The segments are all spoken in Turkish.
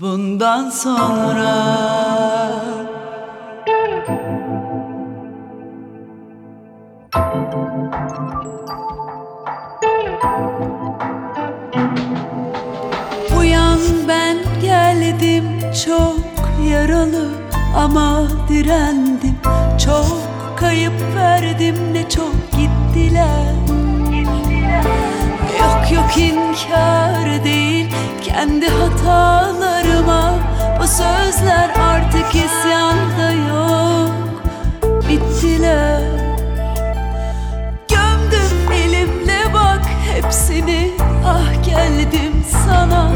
Bundan sonra Uyan ben geldim çok yaralı ama direndim. Çok kayıp verdim ne çok gittiler. Yok yok inkar değil kendi hatalarıma Sözler artık isyanda yok. Bittiler. Gömdüm elimle bak hepsini. Ah geldim sana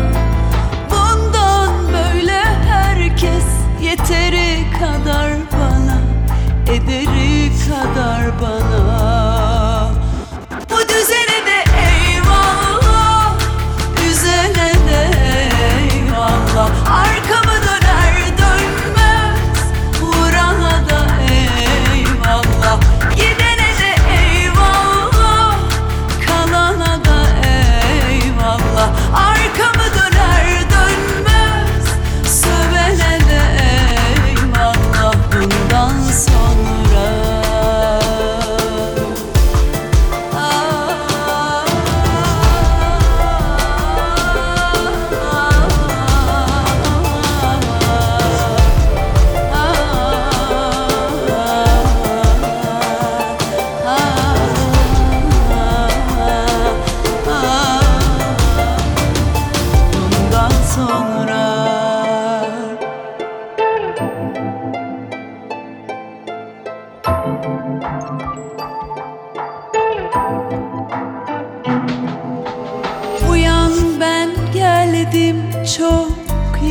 geldim çok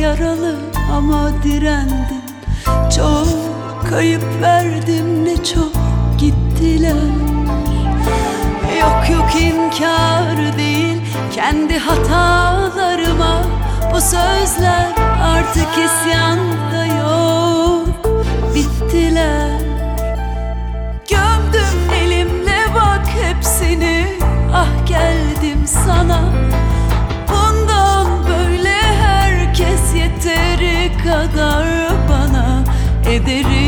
yaralı ama direndim. Çok kayıp verdim ne çok gittiler. Yok yok inkar değil kendi hatalarıma Bu sözler artık isyanda yok herkes